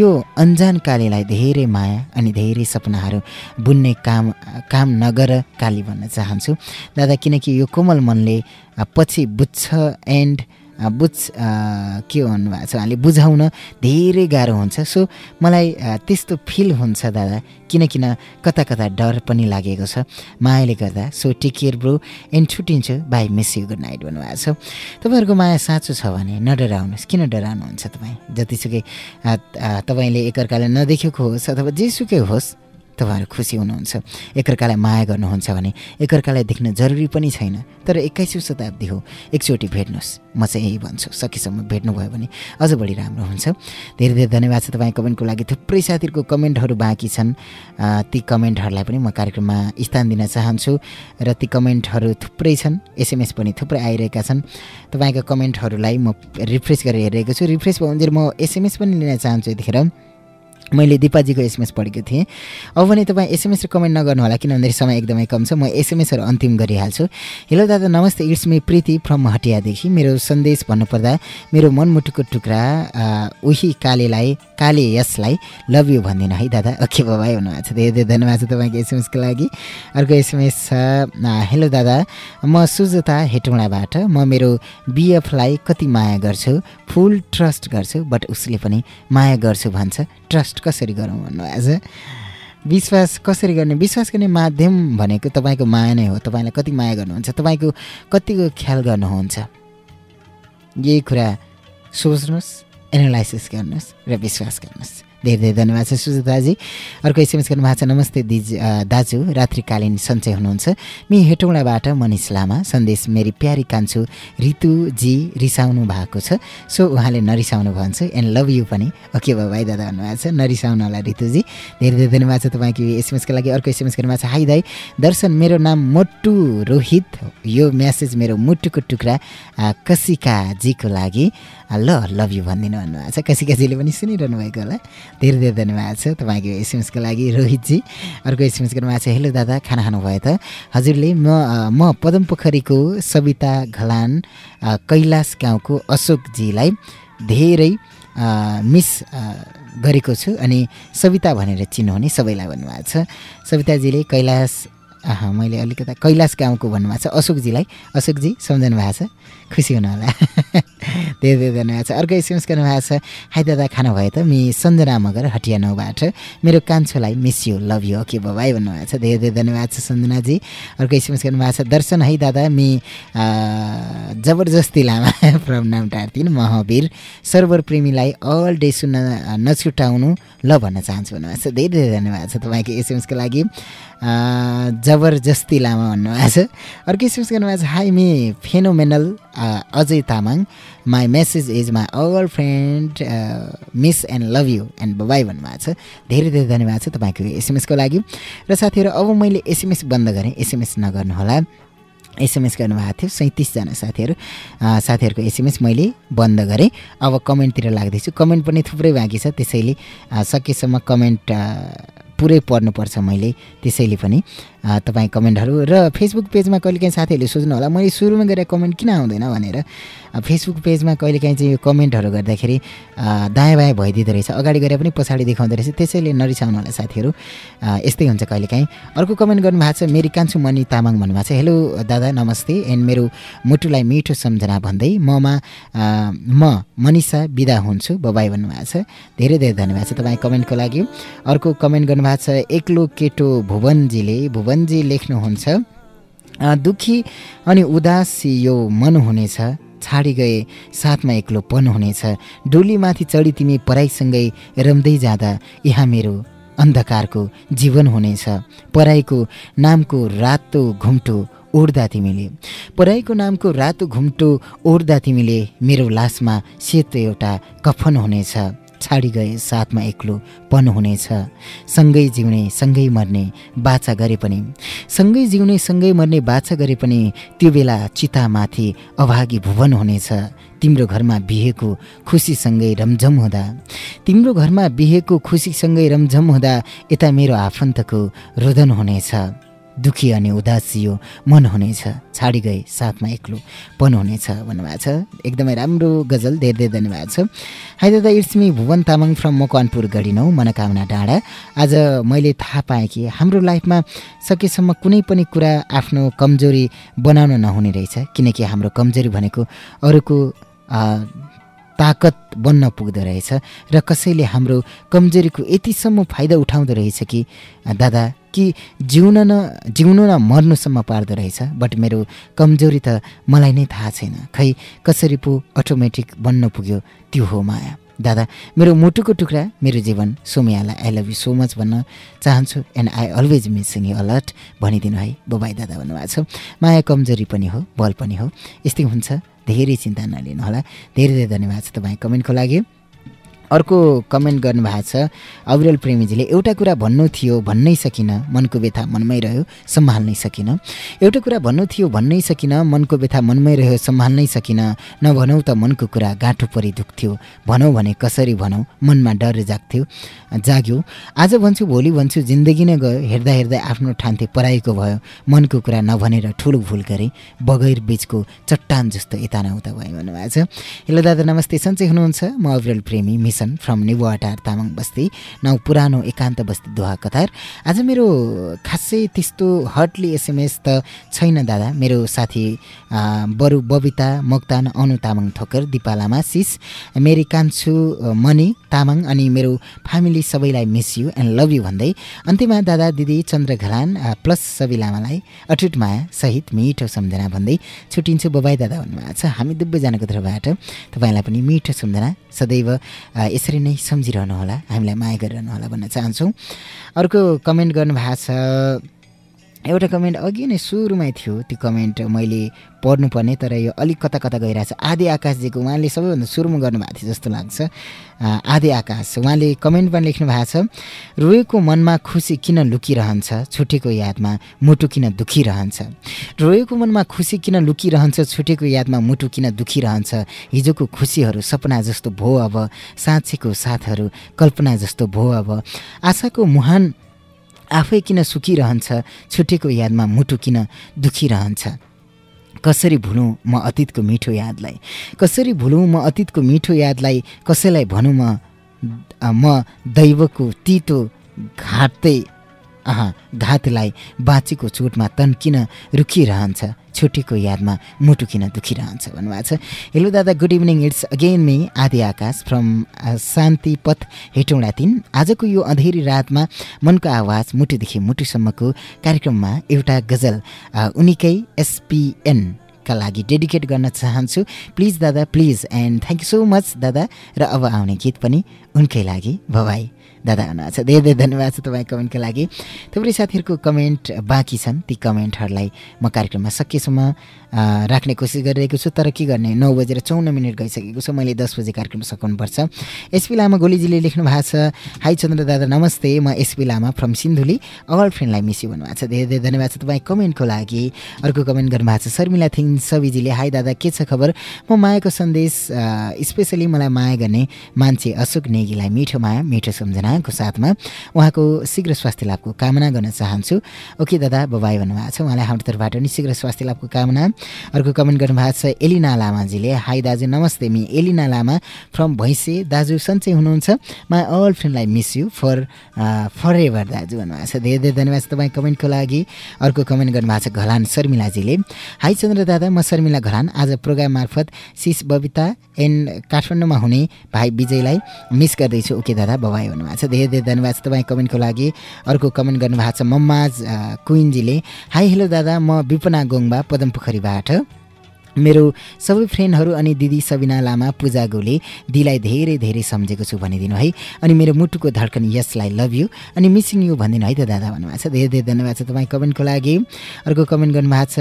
यो अन्जान कालीलाई धेरै माया अनि धेरै सपनाहरू बुन्ने काम काम नगर काली भन्न चाहन्छु। दादा किनकि यो कोमल मनले पछि बुझ्छ एन्ड बुझ के भन्नुभएको छ उहाँले बुझाउन धेरै गाह्रो हुन्छ। सो मलाई त्यस्तो फिल हुन्छ दादा किनकिन कता कता डर पनि लागेको छ मायाले गर्दा। So take care bro and छुट्टिन्छु bye miss you good night भन्नुभएको छ। तपाईँहरूको माया साँचो छ भने नडराउनुहोस्। किन डराउनुहुन्छ तपाईँ? जतिसुकै तपाईँले एकअर्कालाई नदेखेको होस् अथवा जेसुकै होस् तपाईँहरू खुसी हुनुहुन्छ। एकअर्कालाई माया गर्नुहुन्छ भने एकअर्कालाई देख्न जरुरी पनि छैन। तर एक्काइसौँ शताब्दी हो। एकचोटि भेट्नुहोस्। म चाहिँ यही भन्छु। सकेसम्म भेट्नुभयो भने अझ बढी राम्रो हुन्छ। धेरै धेरै धन्यवाद छ तपाईँ कमेन्टको लागि। थुप्रै साथीहरूको कमेन्टहरू बाँकी छन्। ती कमेन्टहरूलाई पनि म कार्यक्रममा स्थान दिन चाहन्छु र ती कमेन्टहरू थुप्रै छन्। एसएमएस पनि थुप्रै आइरहेका छन्। तपाईँका कमेन्टहरूलाई म रिफ्रेस गरेर हेरिरहेको छु। रिफ्रेस भयो भने म एसएमएस पनि लिन चाहन्छु यतिखेर। मैले दिपाजीको एसएमएस पढेको थिएँ। अब भने तपाईँ एसएमएस र कमेन्ट नगर्नु होला किन भन्दाखेरि समय एकदमै कम छ। म एसएमएसहरू अन्तिम गरिहाल्छु। हेलो दादा नमस्ते इट्स मी प्रीति फ्रम हटियादेखि। मेरो सन्देश भन्नुपर्दा मेरो मनमुटुको टुक्रा उही कालेलाई काले यसलाई लभ यु भन्दिनँ है दादा। ओके बाबाई भन्नुभएको छ धेरै धेरै धन्यवाद छ तपाईँको एसएमएसको लागि। अर्को एसएमएस छ हेलो दादा म सुजता हेटौँडाबाट। म मेरो बिएफलाई कति माया गर्छु? फुल ट्रस्ट गर्छु बट उसले पनि माया गर्छु भन्छ। ट्रस्ट कसरी गरौँ भन्नुभएको छ विश्वास कसरी गर्ने? विश्वास गर्ने माध्यम भनेको तपाईँको माया नै हो। तपाईँलाई कति माया गर्नुहुन्छ? तपाईँको कतिको ख्याल गर्नुहुन्छ? यही कुरा सोच्नुहोस् एनालाइसिस गर्नुहोस् र विश्वास गर्नुहोस्। धेरै धेरै धन्यवाद छ सुजताजी। अर्को एसएमएस गर्नुभएको छ नमस्ते दिज दाजु। रात्रिकालीन सन्चय हुनुहुन्छ। मि हेटौँडाबाट मनिष लामा। सन्देश मेरी प्यारी कान्छु ऋतुजी रिसाउनु भएको छ। सो उहाँले नरिसाउनु भन्छु एन्ड लभ यु पनि। ओके बाबाई दादा भन्नुभएको छ। नरिसाउनु होला ऋतुजी धेरै धेरै धन्यवाद छ तपाईँको एसएमएसको लागि। अर्को एसएमएस गर्नुभएको छ हाई दाई। दर्शन मेरो नाम मोटु रोहित। यो म्यासेज मेरो मुटुको टुक्रा कसिकाजीको लागि। ल लभ यु भनिदिनु भन्नुभएको छ। कसिकाजीले पनि सुनिरहनु भएको होला। धेरै धेरै धन्यवाद छ तपाईँको एसएमएसको लागि रोहितजी। अर्को एसएमएस गर्नुभएको छ हेलो दादा खाना खानुभयो त? हजुरले म म पदम पोखरीको सविता घलान कैलाश गाउँको अशोकजीलाई धेरै मिस गरेको छु अनि सविता भनेर चिन्नुहुने सबैलाई भन्नुभएको छ। सविताजीले कैलाश मैले अलिकता कैलाश गाउँको भन्नुभएको छ अशोकजीलाई। अशोकजी सम्झनु भएको छ? खुसी हुनु होला। धेरै धेरै धन्यवाद छ। अर्को एसएमएस गर्नुभएको छ हाई दादा खानु भयो त? मि सञ्जना मगर हटिया नौबाट। मेरो कान्छोलाई miss you love you okay bye bye भन्नुभएको छ। धेरै धेरै धन्यवाद छ सञ्जनाजी अर्को एसएमएस गर्नुभएको छ दर्शन है दादा मि जबरजस्ती लामा फ्रम नाम टार्तिन महावीर। सर्वर प्रेमीलाई अल डे सुन्न नछुटाउनु ल भन्न चाहन्छु भन्नुभएको छ। धेरै धेरै धन्यवाद छ तपाईँको एसएमएसको लागि। जबरजस्ती लामा भन्नुभएको छ। अर्को एसएमएस गर्नुभएको छ hi me phenomenal Ajay Tamang. My message is my all friend miss and love you and bye भन्नुभएको छ. धेरै धेरै धन्यवाद छ तपाईँको एसएमएसको लागि. र साथीहरू अब मैले एसएमएस बन्द गरेँ. एसएमएस नगर्नुहोला एसएमएस गर्नुभएको थियो सैँतिसजना साथीहरू। साथीहरूको एसएमएस मैले बन्द गरेँ। अब कमेन्टतिर लाग्दैछु। कमेन्ट पनि थुप्रै बाँकी छ। त्यसैले सकेसम्म कमेन्ट पुरै पढ्नुपर्छ मैले त्यसैले पनि तपाईँ कमेन्टहरू र फेसबुक पेजमा कहिलेकाहीँ साथीहरूले सोच्नु होला मैले सुरुमा गरेर कमेन्ट किन आउँदैन भनेर फेसबुक पेजमा कहिलेकाहीँ चाहिँ यो कमेन्टहरू गर्दाखेरि दायाँ बायाँ भइदिँदो रहेछ अगाडि गएर पनि पछाडि देखाउँदो रहेछ त्यसैले नरिसाउनु होला साथीहरू यस्तै हुन्छ कहिलेकाहीँ। अर्को कमेन्ट गर्नुभएको छ मेरी कान्छु मणि तामाङ भन्नुभएको छ हेलो दादा नमस्ते एन्ड मेरो मुटुलाई मिठो सम्झना भन्दै ममा म मनिषा बिदा हुन्छु बबाई भन्नुभएको छ धेरै धेरै धन्यवाद छ तपाईँ कमेन्टको लागि। अर्को कमेन्ट गर्नुभएको छ। एक्लो केटो भुवनजीले। भुवनजी लेख्नुहुन्छ दुःखी अनि उदास यो मन हुनेछ। छाडी गए साथमा एक्लोपन हुनेछ। डोलीमाथि चढी तिमी पराईसँगै रम्दै जाँदा यहाँ मेरो अन्धकारको जीवन हुनेछ। पराईको नामको रातो घुम्टो ओढ्दा तिमीले। पराईको नामको रातो घुम्टो ओढ्दा तिमीले मेरो लासमा सेतो एउटा कफन हुनेछ। छाडी गए साथमा एक्लो पन हुनेछ सँगै जिउने सँगै मर्ने बाचा गरे पनि। सँगै जिउने सँगै मर्ने बाचा गरे पनि त्यो बेला चितामाथि अभागी भुवन हुनेछ। तिम्रो घरमा बिहेको खुसीसँगै रमझम हुँदा। तिम्रो घरमा बिहेको खुसीसँगै रमझम हुँदा यता मेरो आफन्तको रोदन हुनेछ। दुखी अनि उदासियो मन हुनेछ छाडी गए साथमा एक्लो। पन हुनेछ भन्नुभएको छ। एकदमै राम्रो गजल धेरै धेरै धन्यवाद छ। हाई दादा it's me Bhuwan Tamang from Makwanpur गढिनौ मनोकामना डाँडा। आज मैले थाहा पाएँ कि हाम्रो लाइफमा सकेसम्म कुनै पनि कुरा आफ्नो कमजोरी बनाउन नहुने रहेछ। किनकि हाम्रो कमजोरी भनेको अरूको ताकत बन्न पुग्दो रहेछ। र कसैले हाम्रो कमजोरीको यतिसम्म फाइदा उठाउँदो रहेछ कि दादा कि जिउन न जिउनु न मर्नुसम्म पार्दो रहेछ बट मेरो कमजोरी त मलाई नै थाहा छैन। खै कसरी पो अटोमेटिक बन्न पुग्यो त्यो हो माया। दादा मेरो मुटुको टुक्रा मेरो जीवन सोमियालाई I love you so much भन्न चाहन्छु and I always missing you alert भनिदिनु है। बोबाई दादा भन्नुभएको छ। माया कमजोरी पनि हो बल पनि हो। यस्तै हुन्छ। धेरै चिन्ता नलिनुहोला। धेरै धेरै धन्यवाद छ तपाईँ कमेन्टको लागि। अर्को कमेन्ट गर्नुभएको छ अविरल प्रेमीजीले एउटा कुरा भन्नु थियो भन्नै सकिनँ मनको व्यथा मनमै रह्यो सम्हाल्नै सकिनँ। एउटा कुरा भन्नु थियो भन्नै सकिनँ मनको व्यथा मनमै रह्यो सम्हाल्नै सकिनँ। नभनौ त मनको कुरा गाँठो परि दुख्थ्यो। भनौँ भने कसरी भनौँ मनमा डर जाग्थ्यो जाग्यो। आज भन्छु भोलि भन्छु जिन्दगी नै गयो। हेर्दा हेर्दा आफ्नो ठान्थे पराएको भयो। मनको कुरा नभनेर ठुलो भुल गरेँ। बगैर बिचको चट्टान जस्तो यता नउता भयो भन्नुभएको छ। हेलो दादा नमस्ते। सन्चै हुनुहुन्छ। म अविरल प्रेमी मिसन फ्रम निबुवाटार तामाङ बस्ती नौ पुरानो एकान्त बस्ती दोहा कतार आज मेरो खासै त्यस्तो हटली एसएमएस त छैन दादा मेरो साथी बरु बबिता मोक्तान अनु तामाङ ठोकर दिपा लामा सिस मेरी कान्छु मणि तामाङ अनि मेरो फ्यामिली सबैलाई miss you and love you भन्दै अन्त्यमा दादा दिदी चन्द्र घलान प्लस सबै लामालाई अटुट माया सहित मिठो सम्झना भन्दै छुट्टिन्छु बबाई दादा भन्नुभएको छ हामी दुवैजनाको तर्फबाट तपाईँलाई पनि मिठो सम्झना सदैव अ, यसरी नै सम्झिरहनुहोला हामीलाई माया गरिरहनुहोला भन्न चाहन्छौँ। अर्को कमेन्ट गर्नुभएको छ एउटा कमेन्ट अघि नै सुरुमै थियो। त्यो कमेन्ट मैले पढ्नुपर्ने तर यो अलिक कता कता गइरहेछ। आदि आकाशजीको उहाँले सबैभन्दा सुरुमा गर्नुभएको थियो जस्तो लाग्छ। आदि आकाश उहाँले कमेन्टमा लेख्नु भएको छ। रोएको मनमा खुसी किन लुकिरहन्छ? छुटेको यादमा मुटु किन दुखिरहन्छ? रोएको मनमा खुसी किन लुकिरहन्छ? छुटेको यादमा मुटु किन दुखिरहन्छ? हिजोको खुसीहरू सपना जस्तो भो अब। साँचेको साथहरू कल्पना जस्तो भो अब। आशाको मुहान आफै किन सुकिरहन्छ छुटेको यादमा मुटु किन दुखिरहन्छ? कसरी भुलौँ म अतीतको मिठो यादलाई? कसरी भुलौँ म अतीतको मिठो यादलाई? कसैलाई भनौँ म म दैवको तितो घाट्दै अह घातलाई बाँचेको चोटमा तन किन रुखिरहन्छ? छुटेको यादमा मुटु किन दुखिरहन्छ भन्नुभएको छ। हेलो दादा good evening it's again me Adi Akash from शान्ति पथ हेटौँडा तिन। आजको यो अँधेरी रातमा मनको आवाज मुटुदेखि मुटुसम्मको कार्यक्रममा एउटा गजल अ, उनीकै एसपिएन का लागि डेडिकेट गर्न चाहन्छु। प्लिज दादा please and thank you so much दादा। र अब आउने गीत पनि उनकै लागि भवाई। दादा हुनुहुन्छ धेरै धेरै धन्यवाद छ तपाईँ कमेन्टको लागि। थुप्रै साथीहरूको कमेन्ट बाँकी छन्। ती कमेन्टहरूलाई म कार्यक्रममा सकेसम्म राख्ने कोसिस गरिरहेको छु तर के गर्ने? नौ बजेर चौन्न मिनट गइसकेको छ मैले दस बजे कार्यक्रम सकाउनुपर्छ। एसपी लामा गोलीजीले लेख्नु भएको छ हाई चन्द्र दादा नमस्ते म SP Lama from Sindhuli. All फ्रेन्डलाई miss you भन्नुभएको छ। धेरै धेरै धन्यवाद छ तपाईँ कमेन्टको लागि। अर्को कमेन्ट गर्नुभएको छ शर्मिला थिङ सबिजीले हाई दादा के छ खबर? म मायाको सन्देश स्पेसली मलाई माया गर्ने मान्छे अशोक नेगीलाई मिठो माया मिठो सम्झनाको साथमा उहाँको शीघ्र स्वास्थ्य लाभको कामना गर्न चाहन्छु। ओके दादा बबाई भन्नुभएको छ। उहाँलाई हाम्रो तर्फबाट पनि शीघ्र स्वास्थ्य लाभको कामना। अर्को कमेन्ट गर्नुभएको छ एलिना लामाजीले हाई दाजु नमस्ते मि एलिना लामा फ्रम भैँसे। दाजु सन्चै हुनुहुन्छ? माई अल फ्रेन्डलाई miss you for for ever दाजु भन्नुभएको छ। धेरै धेरै धन्यवाद तपाईँ कमेन्टको लागि। अर्को कमेन्ट गर्नुभएको छ घलान शर्मिलाजीले हाई चन्द्र दादा म शर्मिला घलान। आज प्रोग्राम मार्फत सिस बबिता एन्ड काठमाडौँमा हुने भाइ विजयलाई मिस गर्दैछु। ओके दादा बबाई भन्नुभएको छ। धेरै धेरै धन्यवाद तपाईँ कमेन्टको लागि। अर्को कमेन्ट गर्नुभएको छ मम्माज अ, कुइनजीले हाई हेलो दादा म विपना गोङबा पदमपोखरीबाट मेरो सबै फ्रेन्डहरू अनि दिदी सबिना लामा पूजा गोले दिलाई धेरै धेरै सम्झेको छु भनिदिनु है। अनि मेरो मुटुको धड्कन यसलाई लभ यु अनि मिसिङ यु भनिदिनु है त दादा भन्नुभएको छ। धेरै धेरै धन्यवाद छ तपाईँ कमेन्टको लागि। अर्को कमेन्ट गर्नुभएको छ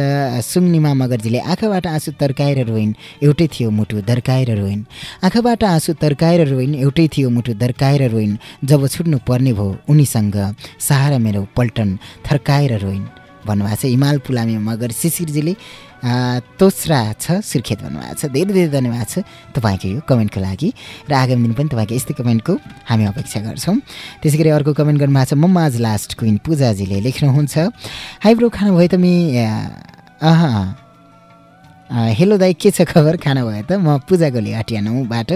सुङनिमा मगरजीले आँखाबाट आँसु तर्काएर रोइन् एउटै थियो मुटु दर्काएर रोइन्। आँखाबाट आँसु तर्काएर रोइन् एउटै थियो मुटु दर्काएर रोइन्। जब छुट्नु पर्ने भयो उनीसँग सहारा मेरो पल्टन थर्काएर रोइन्। भन्नुभएको छ। हिमाल पुलामी मगर शिशिरजीले तोस्रा छ सुर्खेत भन्नुभएको छ धेरै धेरै धन्यवाद छ तपाईँको यो कमेन्टको लागि र आगामी दिन पनि तपाईँको यस्तै कमेन्टको हामी अपेक्षा गर्छौँ। त्यसै गरी अर्को कमेन्ट गर्नुभएको छ आज लास्ट क्विन पूजाजीले लेख्नुहुन्छ। हाइब्रो खानु भयो त मि अह हेलो दाई के छ खबर? खाना भयो त? म पूजा गोली हटियानौबाट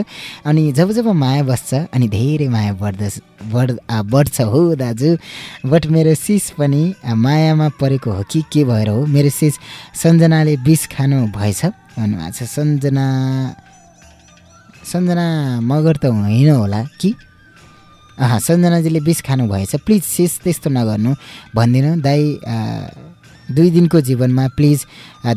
अनि जब जब माया बस्छ अनि धेरै माया बढ्दछ बढ बढ्छ हो दाजु। बट मेरो सिस पनि मायामा परेको हो कि के भएर हो? मेरो सिस सञ्जनाले विष खानु भएछ भन्नुभएको छ। सञ्जना सञ्जना मगर त होइन होला कि? अँ सञ्जनाजीले विष खानु भएछ। प्लिज सिस त्यस्तो नगर्नु। भनिदिनु। दाई दुई दिनको जीवनमा प्लिज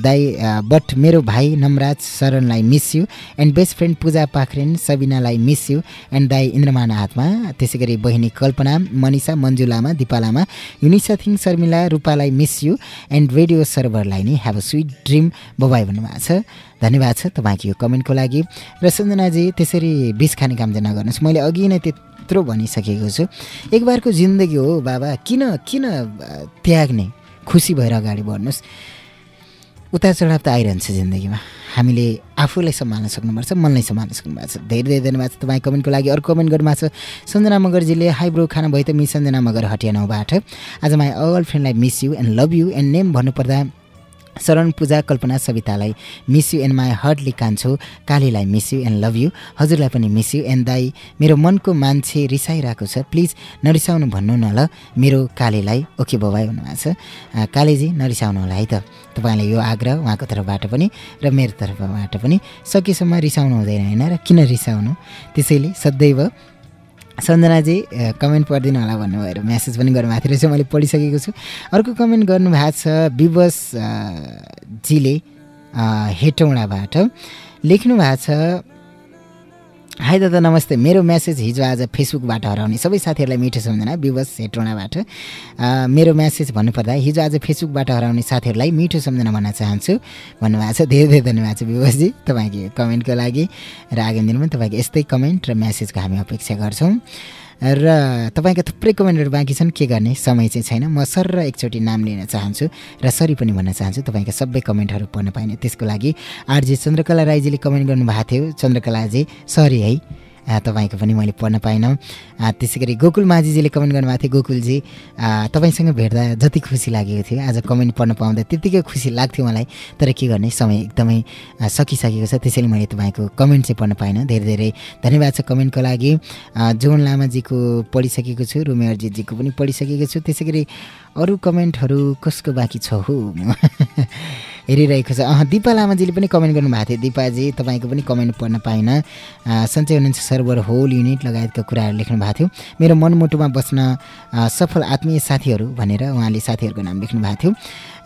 दाई बट मेरो भाइ Namraj शरणलाई miss you and best friend Puja Pakhren सबिनालाई miss you and दाई इन्द्रमान हातमा त्यसै गरी बहिनी कल्पना मनिषा मन्जु लामा दिपा लामा युनिसा थिङ शर्मिला रूपालाई मिस यु एन्ड रेडियो सर्भरलाई नि have a sweet dream bye bye भन्नुभएको छ। धन्यवाद छ तपाईँको यो कमेन्टको लागि। र सञ्जनाजी त्यसरी बिस खाने काम चाहिँ नगर्नुहोस् मैले अघि नै त्यत्रो भनिसकेको छु। एक बारको जिन्दगी हो बाबा किन किन त्याग्ने? खुसी भएर अगाडि बढ्नुहोस्। उतार चढाव त आइरहन्छ जिन्दगीमा। हामीले आफूलाई सम्हाल्न सक्नुपर्छ मनलाई सम्हाल्न सक्नुभएको छ धेरै धेरै धन्यवाद छ तपाईँ कमेन्टको लागि अर्को कमेन्ट गर्नुभएको छ। सञ्जना मगरजीले हाइब्रो खाना भयो त मिस सञ्जना मगर हटियानौबाट आज my all फ्रेन्डलाई miss you and love you and name भन्नुपर्दा Sharan Puja Kalpana सवितालाई miss you and my heartly कान्छो कालीलाई miss you and love you हजुरलाई पनि मिस यु एन्ड दाई। मेरो मनको मान्छे रिसाइरहेको छ। प्लिज नरिसाउनु भन्नु न ल। मेरो कालीलाई ओके बबाई भन्नुभएको छ। कालीजी नरिसाउनु होला है त। तपाईँले यो आग्रह उहाँको तर्फबाट पनि र मेरो तर्फबाट पनि सकेसम्म रिसाउनु हुँदैन होइन? र किन रिसाउनु? त्यसैले सदैव सञ्जनाजी अ, कमेन्ट पढिदिनु होला भन्नुभयो। र म्यासेज पनि गर्नुभएको थियो रहेछ मैले पढिसकेको छु। अर्को कमेन्ट गर्नुभएको छ विवश अ, जीले अ, हेटौँडाबाट। लेख्नु भएको छ हाई दादा नमस्ते। मेरो म्यासेज हिजो आज फेसबुकबाट हराउने। सबै साथीहरूलाई मिठो सम्झना विवश हेटौँडाबाट। मेरो म्यासेज भन्नुपर्दा हिजो आज फेसबुकबाट हराउने साथीहरूलाई मिठो सम्झना भन्न चाहन्छु। भन्नुभएको छ। धेरै धेरै धन्यवाद छ विवशजी तपाईँको कमेन्टको लागि। र आगामी दिनमा तपाईँको यस्तै कमेन्ट र म्यासेजको हामी अपेक्षा गर्छौँ। र तपाईँका थुप्रै कमेन्टहरू बाँकी छन् के गर्ने? समय चाहिँ छैन। म सर र एकचोटि नाम लिन चाहन्छु र सरी पनि भन्न चाहन्छु तपाईँका सबै कमेन्टहरू पढ्न पाइने। त्यसको लागि आरजे चन्द्रकला राईजीले कमेन्ट गर्नुभएको थियो। चन्द्रकलाजी सरी है। तपाईँको पनि मैले पढ्न पाइनँ। त्यसै गरी गोकुल माझीजीले कमेन्ट गर्नुभएको थियो गोकुलजी तपाईँसँग भेट्दा जति खुसी लागेको थियो आज कमेन्ट पढ्न पाउँदा त्यत्तिकै खुसी लाग्थ्यो मलाई। तर के गर्ने समय एकदमै सकिसकेको छ। त्यसैले मैले तपाईँको कमेन्ट चाहिँ पढ्न पाइनँ। धेरै धेरै धन्यवाद छ कमेन्टको लागि। जोन लामाजीको पढिसकेको छु रुमे अर्जितजीको पनि पढिसकेको छु। त्यसै गरी अरू कमेन्टहरू कसको बाँकी छ हो? हेरिरहेको छ। अँ दिपा लामाजीले पनि कमेन्ट गर्नुभएको थियो। दिपाजी तपाईँको पनि कमेन्ट पढ्न पाइनँ। आ, सन्चै हुनुहुन्छ सर्भर होल युनिट लगायतका कुराहरू लेख्नु भएको थियो। मेरो मनमुटुमा बस्न सफल आत्मीय साथीहरू भनेर उहाँले साथीहरूको नाम लेख्नु भएको थियो।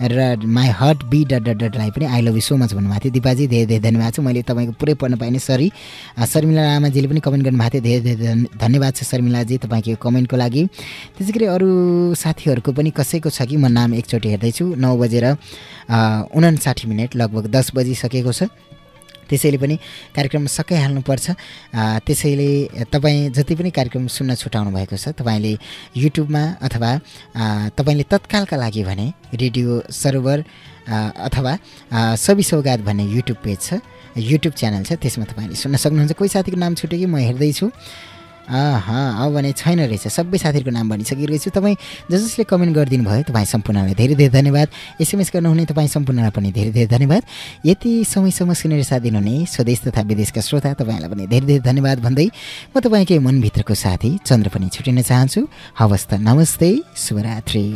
र my heart B dot dot डटलाई पनि I love you so much भन्नुभएको थियो। दिपाजी धेरै धेरै धन्यवाद छ। मैले तपाईँको पुरै पढ्न पाइनँ सरी शर्मिला लामाजीले पनि कमेन्ट गर्नुभएको थियो। धेरै धेरै धन- धन्यवाद छ शर्मिलाजी तपाईँको कमेन्टको लागि। त्यसै गरी अरू साथीहरूको पनि कसैको छ कि? म नाम एकचोटि हेर्दैछु। नौ बजेर उनासाठी मिनट लगभग दस बजिसकेको छ। त्यसैले पनि कार्यक्रम सकाइहाल्नुपर्छ आ, त्यसैले तपाईँ जति पनि कार्यक्रम सुन्न छुटाउनु भएको छ तपाईँले युट्युबमा अथवा तपाईँले तत्कालका लागि भने रेडियो सर्भर अथवा सवि सौगात भन्ने युट्युब पेज छ युट्युब च्यानल छ त्यसमा तपाईँले सुन्न सक्नुहुन्छ। कोही साथीको नाम छुट्यो कि म हेर्दैछु। अब भने छैन रहेछ। सबै साथीहरूको नाम भनिसकिरहेको छु तपाईँ जस जसले कमेन्ट गरिदिनु भयो तपाईँ सम्पूर्णलाई धेरै धेरै धन्यवाद। एसएमएस गर्नुहुने तपाईँ सम्पूर्णलाई पनि धेरै धेरै धन्यवाद। यति समयसम्म सुनेर साथ दिनुहुने स्वदेश तथा विदेशका श्रोता तपाईँहरूलाई पनि धेरै धेरै धन्यवाद भन्दै म तपाईँकै मनभित्रको साथी चन्द्र पनि छुटिन चाहन्छु। हवस् त नमस्ते शुभरात्रि।